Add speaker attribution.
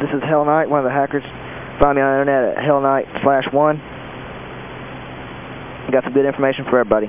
Speaker 1: This is Hell Knight, one of the hackers. Find me on the internet at Hell Knight slash one. Got some good information for everybody.